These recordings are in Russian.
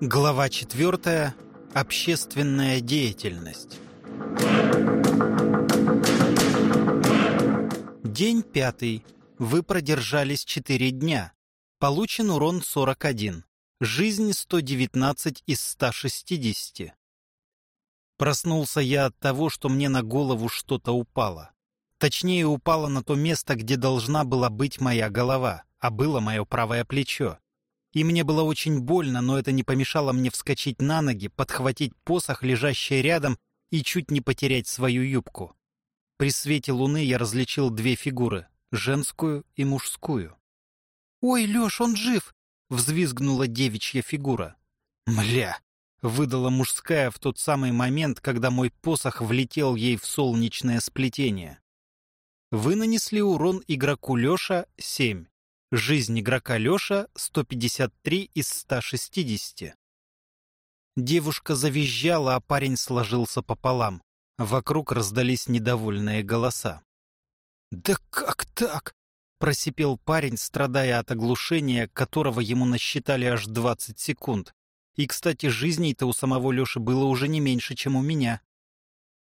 Глава 4. Общественная деятельность. День пятый. Вы продержались 4 дня. Получен урон 41. Жизнь 119 из 160. Проснулся я от того, что мне на голову что-то упало. Точнее, упало на то место, где должна была быть моя голова, а было мое правое плечо. И мне было очень больно, но это не помешало мне вскочить на ноги, подхватить посох, лежащий рядом, и чуть не потерять свою юбку. При свете луны я различил две фигуры — женскую и мужскую. «Ой, Лёш, он жив!» — взвизгнула девичья фигура. «Мля!» — выдала мужская в тот самый момент, когда мой посох влетел ей в солнечное сплетение. Вы нанесли урон игроку Лёша 7. Жизнь игрока Лёша 153 из 160. Девушка завизжала, а парень сложился пополам. Вокруг раздались недовольные голоса. «Да как так?» — просипел парень, страдая от оглушения, которого ему насчитали аж 20 секунд. И, кстати, жизней-то у самого Лёши было уже не меньше, чем у меня.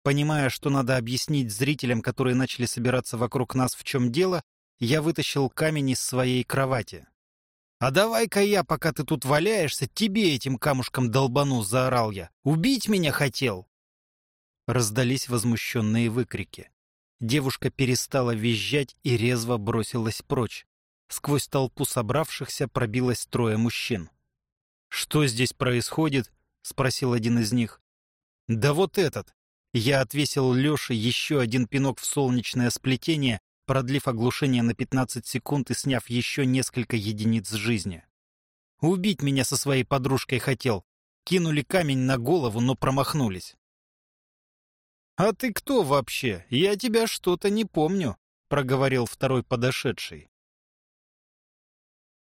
Понимая, что надо объяснить зрителям, которые начали собираться вокруг нас, в чем дело, я вытащил камень из своей кровати. «А давай-ка я, пока ты тут валяешься, тебе этим камушком долбану!» — заорал я. «Убить меня хотел!» Раздались возмущенные выкрики. Девушка перестала визжать и резво бросилась прочь. Сквозь толпу собравшихся пробилось трое мужчин. «Что здесь происходит?» — спросил один из них. «Да вот этот!» Я отвесил Лёше еще один пинок в солнечное сплетение, продлив оглушение на 15 секунд и сняв еще несколько единиц жизни. Убить меня со своей подружкой хотел. Кинули камень на голову, но промахнулись. «А ты кто вообще? Я тебя что-то не помню», — проговорил второй подошедший.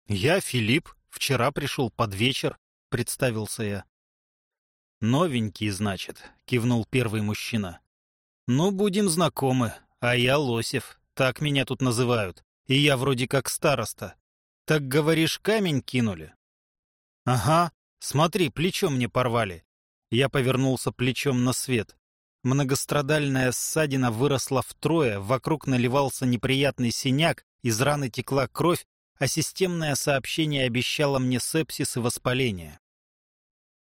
«Я Филипп. Вчера пришел под вечер», — представился я. «Новенький, значит», — кивнул первый мужчина. «Ну, будем знакомы, а я Лосев». Так меня тут называют. И я вроде как староста. Так, говоришь, камень кинули? Ага, смотри, плечо мне порвали. Я повернулся плечом на свет. Многострадальная ссадина выросла втрое, вокруг наливался неприятный синяк, из раны текла кровь, а системное сообщение обещало мне сепсис и воспаление.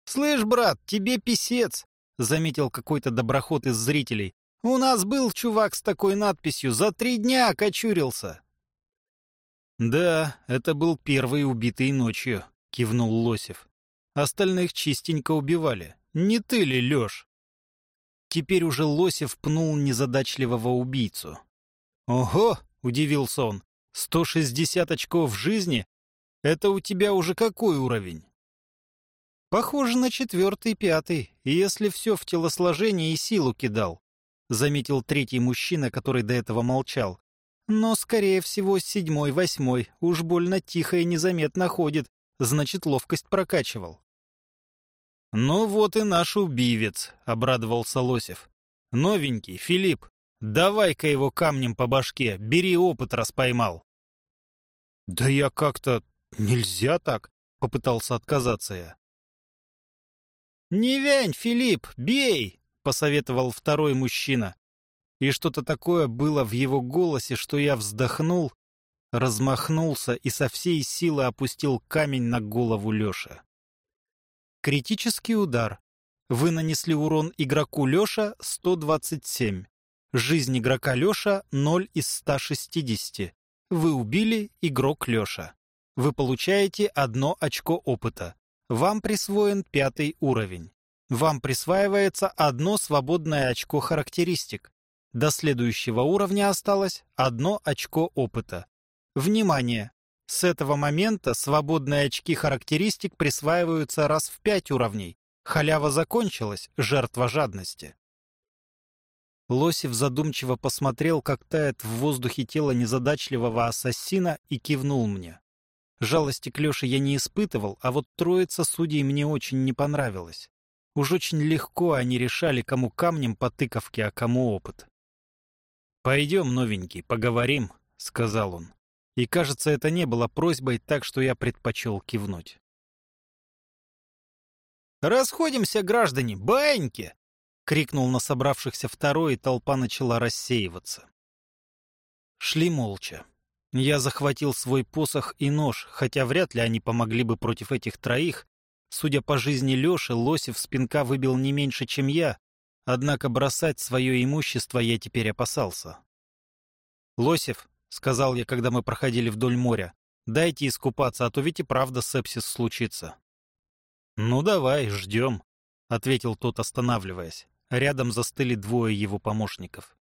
«Слышь, брат, тебе писец!» — заметил какой-то доброход из зрителей. У нас был чувак с такой надписью «За три дня окочурился». «Да, это был первый убитый ночью», — кивнул Лосев. «Остальных чистенько убивали. Не ты ли, Лёш?» Теперь уже Лосев пнул незадачливого убийцу. «Ого!» — удивился он. «Сто шестьдесят очков жизни? Это у тебя уже какой уровень?» «Похоже на четвертый-пятый, если все в телосложение и силу кидал заметил третий мужчина, который до этого молчал. Но, скорее всего, седьмой-восьмой, уж больно тихо и незаметно ходит, значит, ловкость прокачивал. «Ну вот и наш убивец», — обрадовался Лосев. «Новенький, Филипп, давай-ка его камнем по башке, бери опыт, распоймал». «Да я как-то... нельзя так», — попытался отказаться я. «Не вянь, Филипп, бей!» — посоветовал второй мужчина. И что-то такое было в его голосе, что я вздохнул, размахнулся и со всей силы опустил камень на голову Лёши. Критический удар. Вы нанесли урон игроку Лёша 127. Жизнь игрока Лёша 0 из 160. Вы убили игрок Лёша. Вы получаете одно очко опыта. Вам присвоен пятый уровень. Вам присваивается одно свободное очко характеристик. До следующего уровня осталось одно очко опыта. Внимание! С этого момента свободные очки характеристик присваиваются раз в пять уровней. Халява закончилась, жертва жадности. Лосев задумчиво посмотрел, как тает в воздухе тело незадачливого ассасина, и кивнул мне. Жалости к Леше я не испытывал, а вот троица судей мне очень не понравилась. Уж очень легко они решали, кому камнем по тыковке, а кому опыт. «Пойдем, новенький, поговорим», — сказал он. И, кажется, это не было просьбой, так что я предпочел кивнуть. «Расходимся, граждане, баньки!» — крикнул на собравшихся второй, и толпа начала рассеиваться. Шли молча. Я захватил свой посох и нож, хотя вряд ли они помогли бы против этих троих. Судя по жизни Леши, Лосев с пинка выбил не меньше, чем я, однако бросать свое имущество я теперь опасался. «Лосев», — сказал я, когда мы проходили вдоль моря, — «дайте искупаться, а то ведь и правда сепсис случится». «Ну давай, ждем», — ответил тот, останавливаясь. Рядом застыли двое его помощников.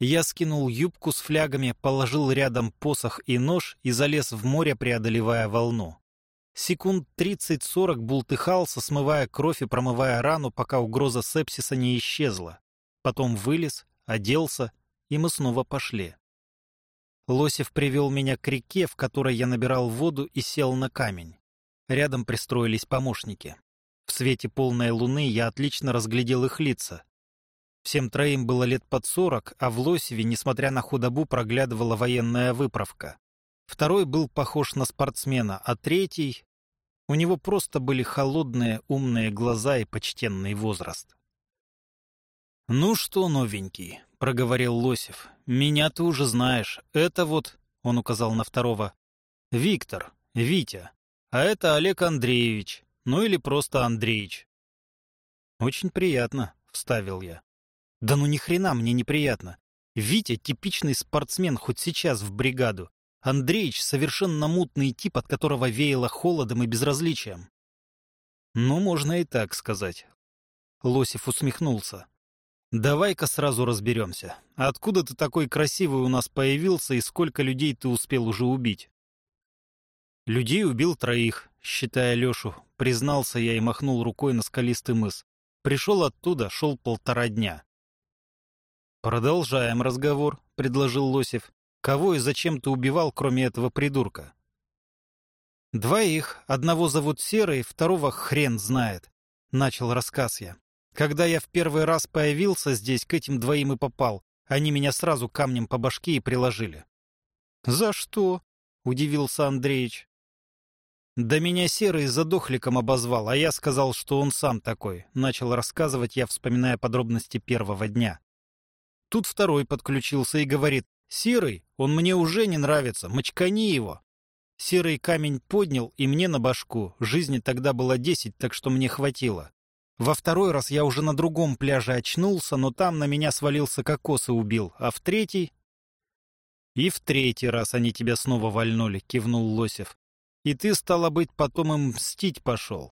Я скинул юбку с флягами, положил рядом посох и нож и залез в море, преодолевая волну. Секунд тридцать-сорок бултыхался, смывая кровь и промывая рану, пока угроза сепсиса не исчезла. Потом вылез, оделся, и мы снова пошли. Лосев привел меня к реке, в которой я набирал воду и сел на камень. Рядом пристроились помощники. В свете полной луны я отлично разглядел их лица. Всем троим было лет под сорок, а в Лосеве, несмотря на худобу, проглядывала военная выправка. Второй был похож на спортсмена, а третий... У него просто были холодные, умные глаза и почтенный возраст. «Ну что, новенький», — проговорил Лосев, — «меня ты уже знаешь. Это вот...» — он указал на второго. «Виктор, Витя. А это Олег Андреевич. Ну или просто Андреич». «Очень приятно», — вставил я. Да ну ни хрена мне неприятно. Витя — типичный спортсмен хоть сейчас в бригаду. Андреич — совершенно мутный тип, от которого веяло холодом и безразличием. Ну, можно и так сказать. Лосев усмехнулся. «Давай-ка сразу разберемся. Откуда ты такой красивый у нас появился и сколько людей ты успел уже убить?» «Людей убил троих, считая Лешу», — признался я и махнул рукой на скалистый мыс. «Пришел оттуда, шел полтора дня. «Продолжаем разговор», — предложил Лосев. «Кого и зачем ты убивал, кроме этого придурка?» «Двоих. Одного зовут Серый, второго хрен знает», — начал рассказ я. «Когда я в первый раз появился здесь, к этим двоим и попал. Они меня сразу камнем по башке и приложили». «За что?» — удивился Андреич. «Да меня Серый задохликом обозвал, а я сказал, что он сам такой», — начал рассказывать я, вспоминая подробности первого дня. Тут второй подключился и говорит, «Серый, он мне уже не нравится, мочкани его». Серый камень поднял и мне на башку. Жизни тогда было десять, так что мне хватило. Во второй раз я уже на другом пляже очнулся, но там на меня свалился кокос и убил, а в третий... «И в третий раз они тебя снова вальнули», — кивнул Лосев. «И ты, стало быть, потом им мстить пошел».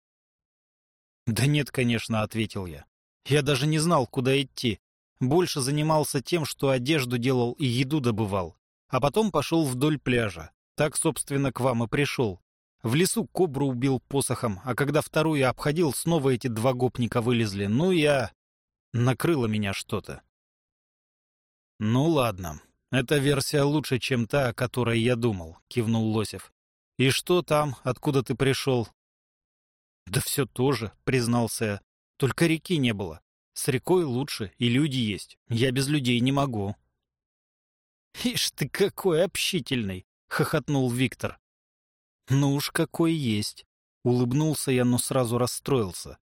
«Да нет, конечно», — ответил я. «Я даже не знал, куда идти больше занимался тем, что одежду делал и еду добывал. А потом пошел вдоль пляжа. Так, собственно, к вам и пришел. В лесу кобру убил посохом, а когда вторую обходил, снова эти два гопника вылезли. Ну, я... Накрыло меня что-то. Ну, ладно. Эта версия лучше, чем та, о которой я думал, кивнул Лосев. И что там, откуда ты пришел? Да все тоже, признался я. Только реки не было. С рекой лучше, и люди есть. Я без людей не могу. «Ишь ты какой общительный!» — хохотнул Виктор. «Ну уж какой есть!» — улыбнулся я, но сразу расстроился.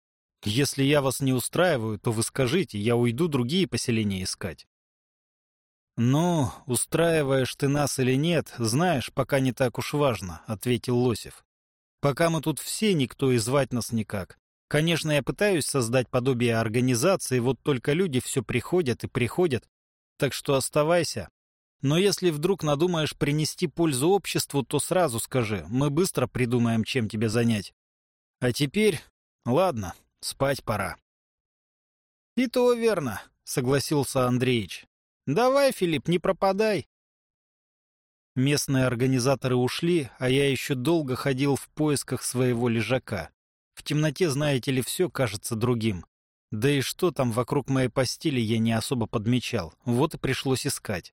«Если я вас не устраиваю, то вы скажите, я уйду другие поселения искать». «Ну, устраиваешь ты нас или нет, знаешь, пока не так уж важно», — ответил Лосев. «Пока мы тут все, никто и звать нас никак. Конечно, я пытаюсь создать подобие организации, вот только люди все приходят и приходят. Так что оставайся. Но если вдруг надумаешь принести пользу обществу, то сразу скажи, мы быстро придумаем, чем тебя занять. А теперь... Ладно, спать пора. «И то верно», — согласился Андреич. «Давай, Филипп, не пропадай». Местные организаторы ушли, а я еще долго ходил в поисках своего лежака. В темноте, знаете ли, все кажется другим. Да и что там вокруг моей постели я не особо подмечал. Вот и пришлось искать.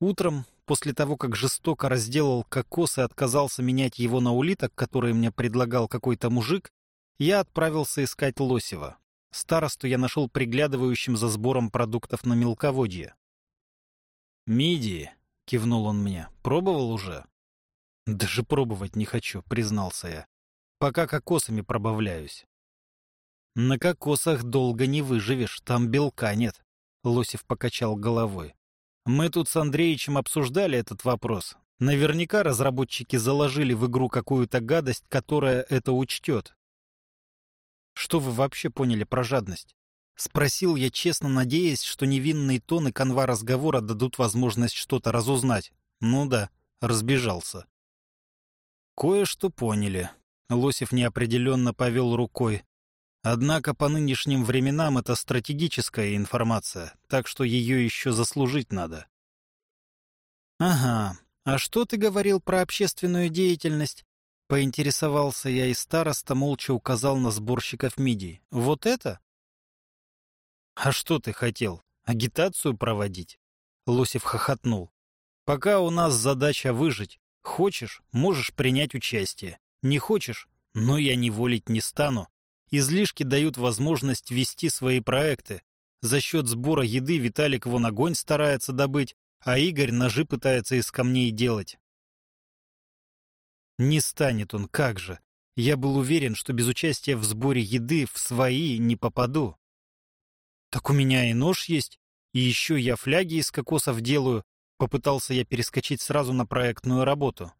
Утром, после того, как жестоко разделал кокос и отказался менять его на улиток, которые мне предлагал какой-то мужик, я отправился искать Лосева. Старосту я нашел приглядывающим за сбором продуктов на мелководье. «Мидии», — кивнул он мне, — «пробовал уже?» «Даже пробовать не хочу», — признался я. Пока кокосами пробавляюсь. На кокосах долго не выживешь, там белка нет. Лосев покачал головой. Мы тут с Андреичем обсуждали этот вопрос. Наверняка разработчики заложили в игру какую-то гадость, которая это учтет. Что вы вообще поняли про жадность? Спросил я, честно надеясь, что невинный тон и канва разговора дадут возможность что-то разузнать. Ну да, разбежался. Кое-что поняли. Лосев неопределенно повел рукой. Однако по нынешним временам это стратегическая информация, так что ее еще заслужить надо. Ага, а что ты говорил про общественную деятельность? Поинтересовался я, и староста молча указал на сборщиков мидий. Вот это? «А что ты хотел? Агитацию проводить?» Лосев хохотнул. «Пока у нас задача выжить. Хочешь, можешь принять участие. Не хочешь, но я не волить не стану. Излишки дают возможность вести свои проекты. За счет сбора еды Виталик вон огонь старается добыть, а Игорь ножи пытается из камней делать. Не станет он, как же. Я был уверен, что без участия в сборе еды в свои не попаду. «Так у меня и нож есть, и еще я фляги из кокосов делаю», попытался я перескочить сразу на проектную работу.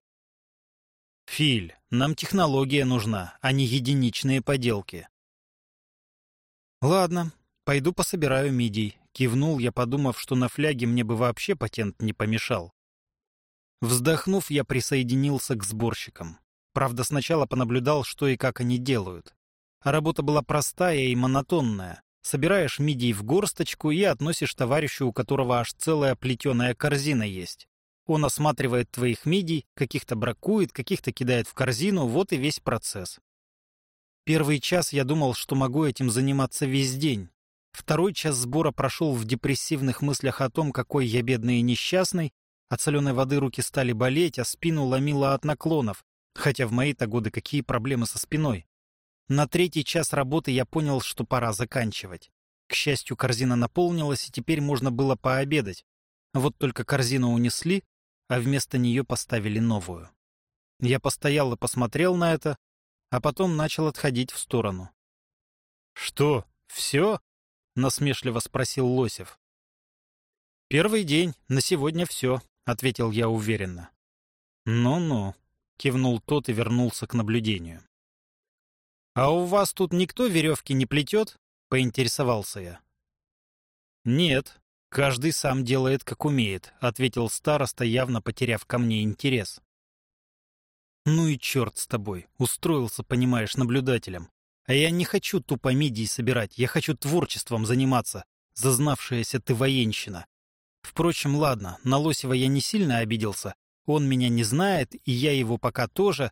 «Филь, нам технология нужна, а не единичные поделки». «Ладно, пойду пособираю мидий», — кивнул я, подумав, что на фляге мне бы вообще патент не помешал. Вздохнув, я присоединился к сборщикам. Правда, сначала понаблюдал, что и как они делают. Работа была простая и монотонная. Собираешь мидий в горсточку и относишь товарищу, у которого аж целая плетеная корзина есть. Он осматривает твоих мидий, каких-то бракует, каких-то кидает в корзину, вот и весь процесс. Первый час я думал, что могу этим заниматься весь день. Второй час сбора прошел в депрессивных мыслях о том, какой я бедный и несчастный, от соленой воды руки стали болеть, а спину ломило от наклонов, хотя в мои-то годы какие проблемы со спиной. На третий час работы я понял, что пора заканчивать. К счастью, корзина наполнилась, и теперь можно было пообедать. Вот только корзину унесли, а вместо нее поставили новую. Я постоял и посмотрел на это, а потом начал отходить в сторону. «Что, все?» — насмешливо спросил Лосев. «Первый день, на сегодня все», — ответил я уверенно. «Ну-ну», — кивнул тот и вернулся к наблюдению. «А у вас тут никто веревки не плетет?» — поинтересовался я. «Нет, каждый сам делает, как умеет», — ответил староста, явно потеряв ко мне интерес. «Ну и черт с тобой, устроился, понимаешь, наблюдателем. А я не хочу тупо мидии собирать, я хочу творчеством заниматься, зазнавшаяся ты военщина. Впрочем, ладно, на Лосева я не сильно обиделся, он меня не знает, и я его пока тоже,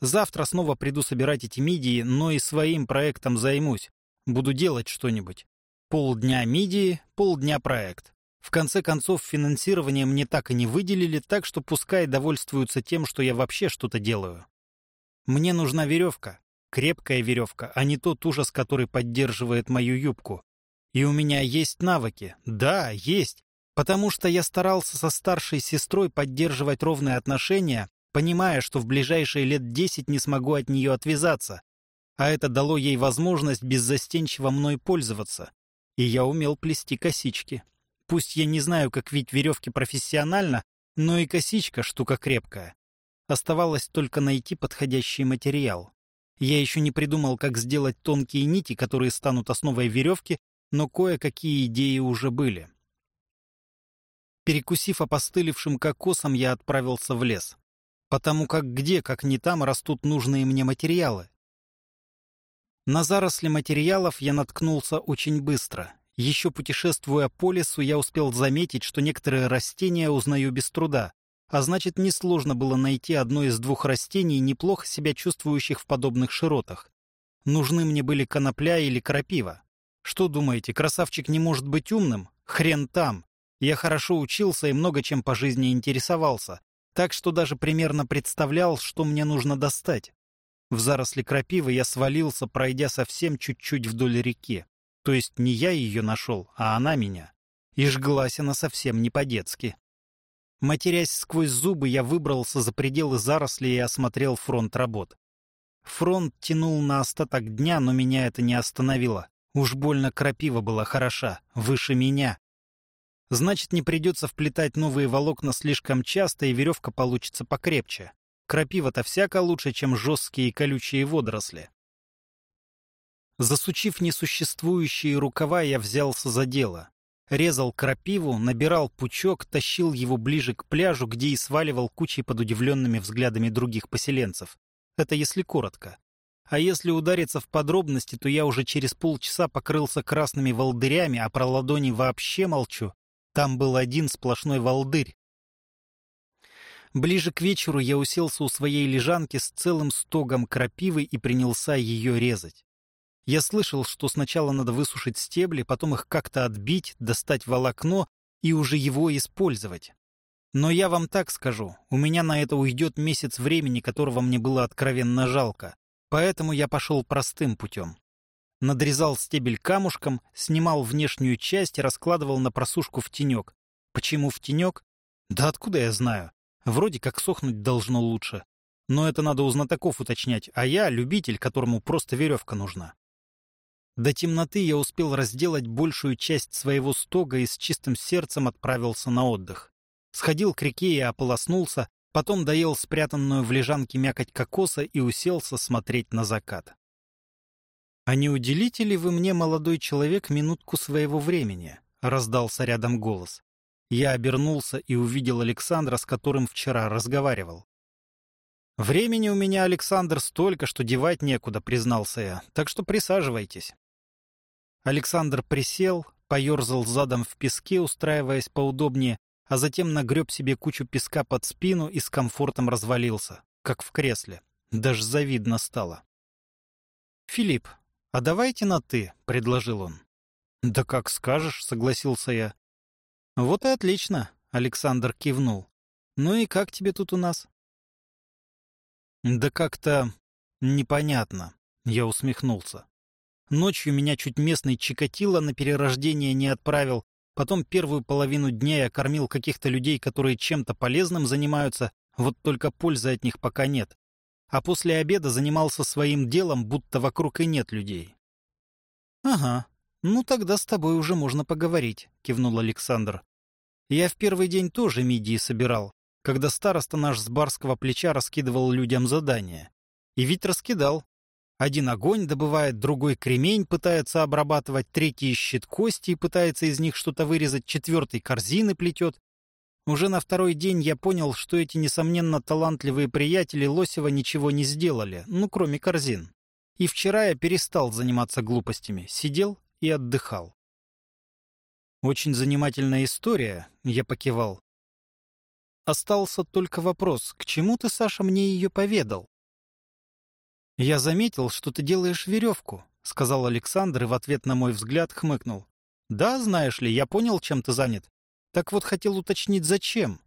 Завтра снова приду собирать эти мидии, но и своим проектом займусь. Буду делать что-нибудь. Полдня мидии, полдня проект. В конце концов, финансирование мне так и не выделили, так что пускай довольствуются тем, что я вообще что-то делаю. Мне нужна веревка. Крепкая веревка, а не тот ужас, который поддерживает мою юбку. И у меня есть навыки. Да, есть. Потому что я старался со старшей сестрой поддерживать ровные отношения, понимая, что в ближайшие лет десять не смогу от нее отвязаться, а это дало ей возможность беззастенчиво мной пользоваться. И я умел плести косички. Пусть я не знаю, как вить веревки профессионально, но и косичка — штука крепкая. Оставалось только найти подходящий материал. Я еще не придумал, как сделать тонкие нити, которые станут основой веревки, но кое-какие идеи уже были. Перекусив опостылевшим кокосом, я отправился в лес потому как где, как не там, растут нужные мне материалы. На заросли материалов я наткнулся очень быстро. Еще путешествуя по лесу, я успел заметить, что некоторые растения узнаю без труда, а значит, несложно было найти одно из двух растений, неплохо себя чувствующих в подобных широтах. Нужны мне были конопля или крапива. Что думаете, красавчик не может быть умным? Хрен там. Я хорошо учился и много чем по жизни интересовался так что даже примерно представлял, что мне нужно достать. В заросли крапивы я свалился, пройдя совсем чуть-чуть вдоль реки. То есть не я ее нашел, а она меня. И жглась она совсем не по-детски. Матерясь сквозь зубы, я выбрался за пределы зарослей и осмотрел фронт работ. Фронт тянул на остаток дня, но меня это не остановило. Уж больно крапива была хороша, выше меня. Значит, не придется вплетать новые волокна слишком часто, и веревка получится покрепче. Крапива-то всяко лучше, чем жесткие и колючие водоросли. Засучив несуществующие рукава, я взялся за дело. Резал крапиву, набирал пучок, тащил его ближе к пляжу, где и сваливал кучей под удивленными взглядами других поселенцев. Это если коротко. А если удариться в подробности, то я уже через полчаса покрылся красными волдырями, а про ладони вообще молчу. Там был один сплошной волдырь. Ближе к вечеру я уселся у своей лежанки с целым стогом крапивы и принялся ее резать. Я слышал, что сначала надо высушить стебли, потом их как-то отбить, достать волокно и уже его использовать. Но я вам так скажу, у меня на это уйдет месяц времени, которого мне было откровенно жалко. Поэтому я пошел простым путем. Надрезал стебель камушком, снимал внешнюю часть и раскладывал на просушку в тенек. Почему в тенек? Да откуда я знаю? Вроде как сохнуть должно лучше. Но это надо у знатоков уточнять, а я любитель, которому просто веревка нужна. До темноты я успел разделать большую часть своего стога и с чистым сердцем отправился на отдых. Сходил к реке и ополоснулся, потом доел спрятанную в лежанке мякоть кокоса и уселся смотреть на закат. «А не уделите ли вы мне, молодой человек, минутку своего времени?» — раздался рядом голос. Я обернулся и увидел Александра, с которым вчера разговаривал. «Времени у меня, Александр, столько, что девать некуда», — признался я, — «так что присаживайтесь». Александр присел, поерзал задом в песке, устраиваясь поудобнее, а затем нагреб себе кучу песка под спину и с комфортом развалился, как в кресле. Даже завидно стало. «Филипп, а давайте на «ты», — предложил он. «Да как скажешь», — согласился я. «Вот и отлично», — Александр кивнул. «Ну и как тебе тут у нас?» «Да как-то непонятно», — я усмехнулся. Ночью меня чуть местный Чикатило на перерождение не отправил, потом первую половину дня я кормил каких-то людей, которые чем-то полезным занимаются, вот только пользы от них пока нет. А после обеда занимался своим делом, будто вокруг и нет людей. «Ага, «Ну, тогда с тобой уже можно поговорить», — кивнул Александр. «Я в первый день тоже мидии собирал, когда староста наш с барского плеча раскидывал людям задания. И ведь раскидал. Один огонь добывает, другой кремень пытается обрабатывать, третий ищет кости и пытается из них что-то вырезать, четвертый корзины плетет. Уже на второй день я понял, что эти, несомненно, талантливые приятели Лосева ничего не сделали, ну, кроме корзин. И вчера я перестал заниматься глупостями, сидел и отдыхал. «Очень занимательная история», — я покивал. Остался только вопрос, к чему ты, Саша, мне ее поведал? «Я заметил, что ты делаешь веревку», — сказал Александр и в ответ на мой взгляд хмыкнул. «Да, знаешь ли, я понял, чем ты занят. Так вот хотел уточнить, зачем?»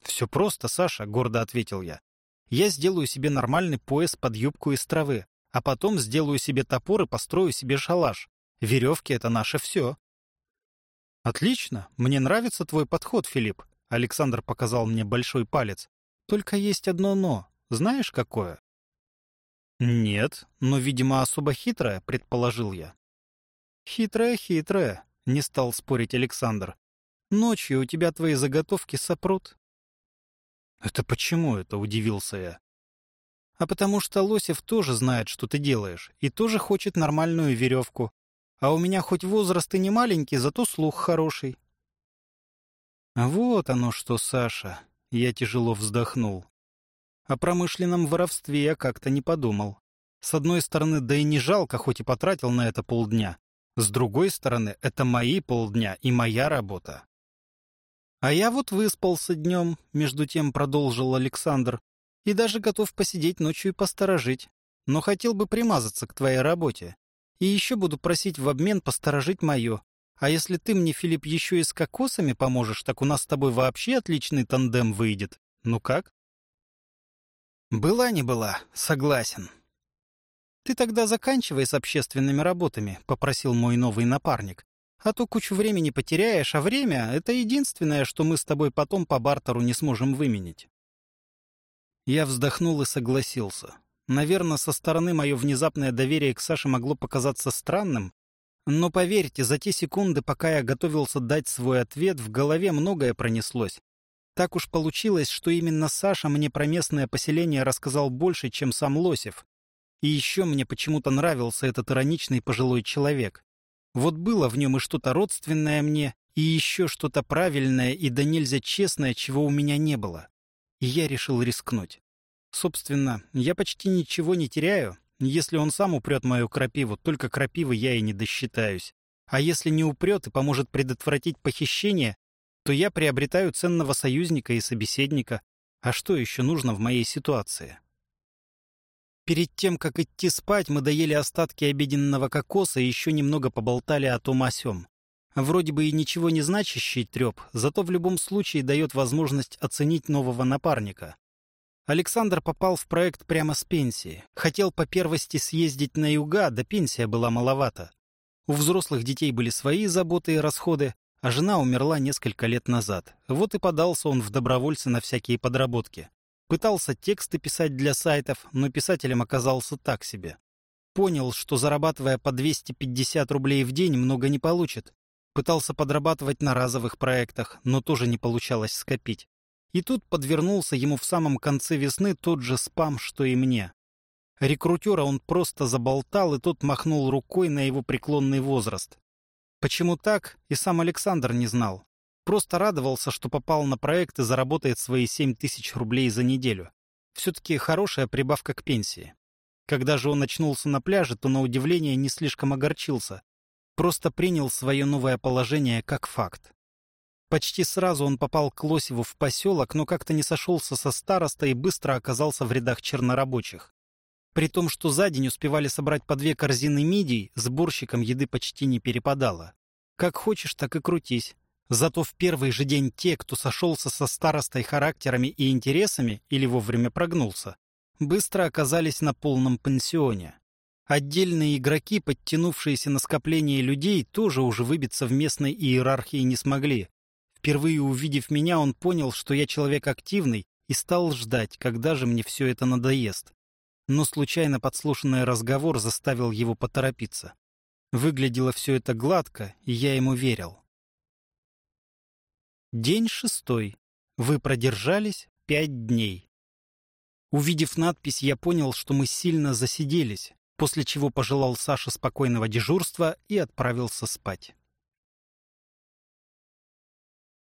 «Все просто, Саша», — гордо ответил я. «Я сделаю себе нормальный пояс под юбку из травы, а потом сделаю себе топор и построю себе шалаш. Веревки — это наше все. Отлично. Мне нравится твой подход, Филипп. Александр показал мне большой палец. Только есть одно «но». Знаешь, какое? Нет, но, видимо, особо хитрое, предположил я. Хитрое-хитрое, не стал спорить Александр. Ночью у тебя твои заготовки сопрут. Это почему это, удивился я. А потому что Лосев тоже знает, что ты делаешь, и тоже хочет нормальную веревку, а у меня хоть возраст и не маленький, зато слух хороший. Вот оно что, Саша. Я тяжело вздохнул. О промышленном воровстве я как-то не подумал. С одной стороны, да и не жалко, хоть и потратил на это полдня. С другой стороны, это мои полдня и моя работа. А я вот выспался днем, между тем продолжил Александр, и даже готов посидеть ночью и посторожить. Но хотел бы примазаться к твоей работе. И еще буду просить в обмен посторожить мое. А если ты мне, Филипп, еще и с кокосами поможешь, так у нас с тобой вообще отличный тандем выйдет. Ну как? Была не была, согласен. Ты тогда заканчивай с общественными работами, попросил мой новый напарник. А то кучу времени потеряешь, а время — это единственное, что мы с тобой потом по бартеру не сможем выменить. Я вздохнул и согласился. Наверное, со стороны мое внезапное доверие к Саше могло показаться странным, но поверьте, за те секунды, пока я готовился дать свой ответ, в голове многое пронеслось. Так уж получилось, что именно Саша мне про местное поселение рассказал больше, чем сам Лосев. И еще мне почему-то нравился этот ироничный пожилой человек. Вот было в нем и что-то родственное мне, и еще что-то правильное и да нельзя честное, чего у меня не было. И я решил рискнуть. Собственно, я почти ничего не теряю, если он сам упрет мою крапиву, только крапивы я и не досчитаюсь. А если не упрет и поможет предотвратить похищение, то я приобретаю ценного союзника и собеседника. А что еще нужно в моей ситуации? Перед тем, как идти спать, мы доели остатки обеденного кокоса и еще немного поболтали о том о сём. Вроде бы и ничего не значащий треп, зато в любом случае дает возможность оценить нового напарника. Александр попал в проект прямо с пенсии. Хотел по первости съездить на юга, да пенсия была маловата. У взрослых детей были свои заботы и расходы, а жена умерла несколько лет назад. Вот и подался он в добровольцы на всякие подработки. Пытался тексты писать для сайтов, но писателем оказался так себе. Понял, что зарабатывая по 250 рублей в день, много не получит. Пытался подрабатывать на разовых проектах, но тоже не получалось скопить. И тут подвернулся ему в самом конце весны тот же спам, что и мне. Рекрутера он просто заболтал, и тот махнул рукой на его преклонный возраст. Почему так, и сам Александр не знал. Просто радовался, что попал на проект и заработает свои семь тысяч рублей за неделю. Все-таки хорошая прибавка к пенсии. Когда же он очнулся на пляже, то на удивление не слишком огорчился. Просто принял свое новое положение как факт. Почти сразу он попал к Лосеву в поселок, но как-то не сошелся со старостой и быстро оказался в рядах чернорабочих. При том, что за день успевали собрать по две корзины мидий, сборщикам еды почти не перепадало. Как хочешь, так и крутись. Зато в первый же день те, кто сошелся со старостой характерами и интересами или вовремя прогнулся, быстро оказались на полном пансионе. Отдельные игроки, подтянувшиеся на скопление людей, тоже уже выбиться в местной иерархии не смогли, Впервые увидев меня, он понял, что я человек активный, и стал ждать, когда же мне все это надоест. Но случайно подслушанный разговор заставил его поторопиться. Выглядело все это гладко, и я ему верил. День шестой. Вы продержались пять дней. Увидев надпись, я понял, что мы сильно засиделись, после чего пожелал Саше спокойного дежурства и отправился спать.